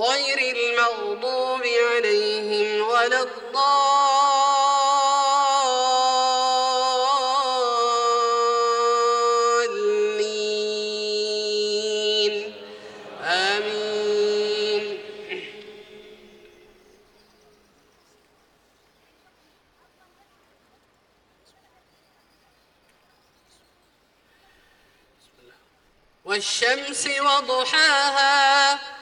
غير المغضوب عليهم ولا الضالين. آمين. والشمس وضحاها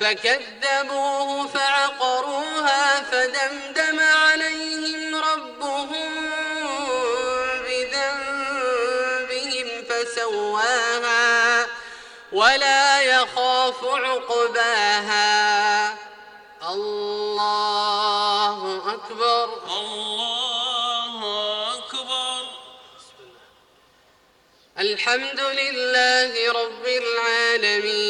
فكذبوه فعقروها فدمدم عليهم ربهم بذنبهم فسواها ولا يخاف عقباها. الله أكبر. الله أكبر. الحمد لله رب العالمين.